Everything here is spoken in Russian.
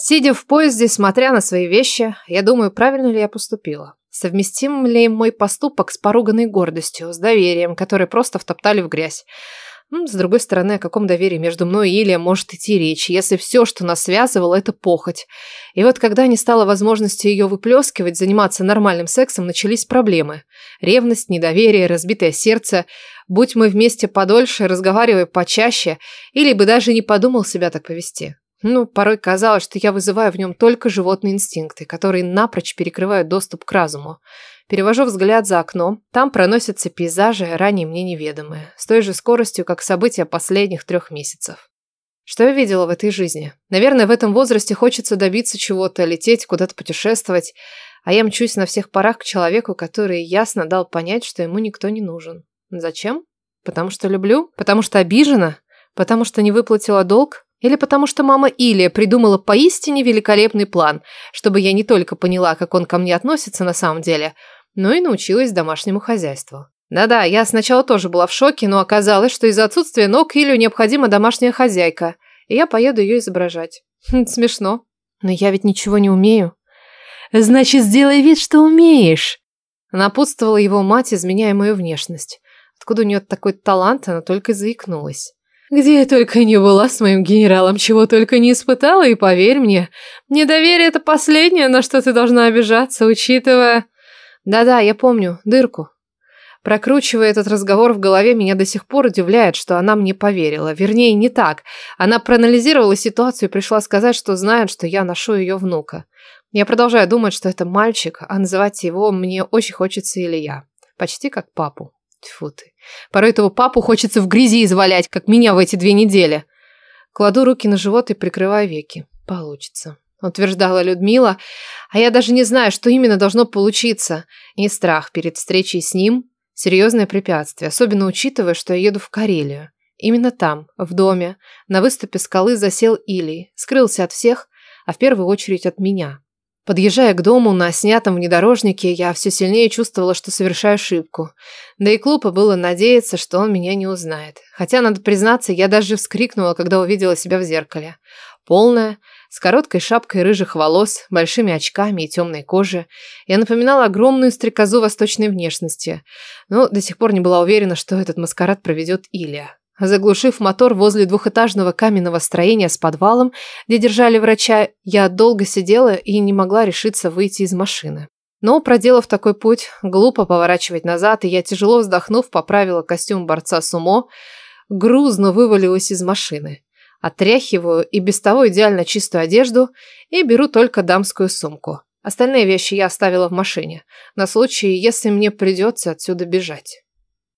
Сидя в поезде, смотря на свои вещи, я думаю, правильно ли я поступила. Совместим ли мой поступок с поруганной гордостью, с доверием, которое просто втоптали в грязь? С другой стороны, о каком доверии между мной и Илья может идти речь, если все, что нас связывало, это похоть. И вот когда не стало возможности ее выплескивать, заниматься нормальным сексом, начались проблемы. Ревность, недоверие, разбитое сердце. Будь мы вместе подольше, разговаривая почаще, или бы даже не подумал себя так повести. Ну, порой казалось, что я вызываю в нем только животные инстинкты, которые напрочь перекрывают доступ к разуму. Перевожу взгляд за окно. Там проносятся пейзажи, ранее мне неведомые, с той же скоростью, как события последних трех месяцев. Что я видела в этой жизни? Наверное, в этом возрасте хочется добиться чего-то, лететь, куда-то путешествовать, а я мчусь на всех парах к человеку, который ясно дал понять, что ему никто не нужен. Зачем? Потому что люблю? Потому что обижена? Потому что не выплатила долг? Или потому что мама Илия придумала поистине великолепный план, чтобы я не только поняла, как он ко мне относится на самом деле, но и научилась домашнему хозяйству. Да-да, я сначала тоже была в шоке, но оказалось, что из-за отсутствия ног Илью необходима домашняя хозяйка, и я поеду ее изображать. Хм, смешно. Но я ведь ничего не умею. Значит, сделай вид, что умеешь. Напутствовала его мать, изменяя мою внешность. Откуда у нее такой талант, она только заикнулась. Где я только не была с моим генералом, чего только не испытала, и поверь мне, недоверие – это последнее, на что ты должна обижаться, учитывая... Да-да, я помню, дырку. Прокручивая этот разговор в голове, меня до сих пор удивляет, что она мне поверила. Вернее, не так. Она проанализировала ситуацию и пришла сказать, что знает, что я ношу ее внука. Я продолжаю думать, что это мальчик, а называть его мне очень хочется Илья. Почти как папу. Тьфу ты. Порой этого папу хочется в грязи извалять, как меня в эти две недели. Кладу руки на живот и прикрываю веки. Получится. Утверждала Людмила, а я даже не знаю, что именно должно получиться. И страх перед встречей с ним – серьезное препятствие, особенно учитывая, что я еду в Карелию. Именно там, в доме, на выступе скалы засел Илий, скрылся от всех, а в первую очередь от меня. Подъезжая к дому на снятом внедорожнике, я все сильнее чувствовала, что совершаю ошибку. Да и глупо было надеяться, что он меня не узнает. Хотя, надо признаться, я даже вскрикнула, когда увидела себя в зеркале. Полная, с короткой шапкой рыжих волос, большими очками и темной кожей. Я напоминала огромную стрекозу восточной внешности, но до сих пор не была уверена, что этот маскарад проведет Илья. Заглушив мотор возле двухэтажного каменного строения с подвалом, где держали врача, я долго сидела и не могла решиться выйти из машины. Но, проделав такой путь, глупо поворачивать назад, и я, тяжело вздохнув, поправила костюм борца сумо, грузно вывалилась из машины. Отряхиваю и без того идеально чистую одежду и беру только дамскую сумку. Остальные вещи я оставила в машине, на случай, если мне придется отсюда бежать.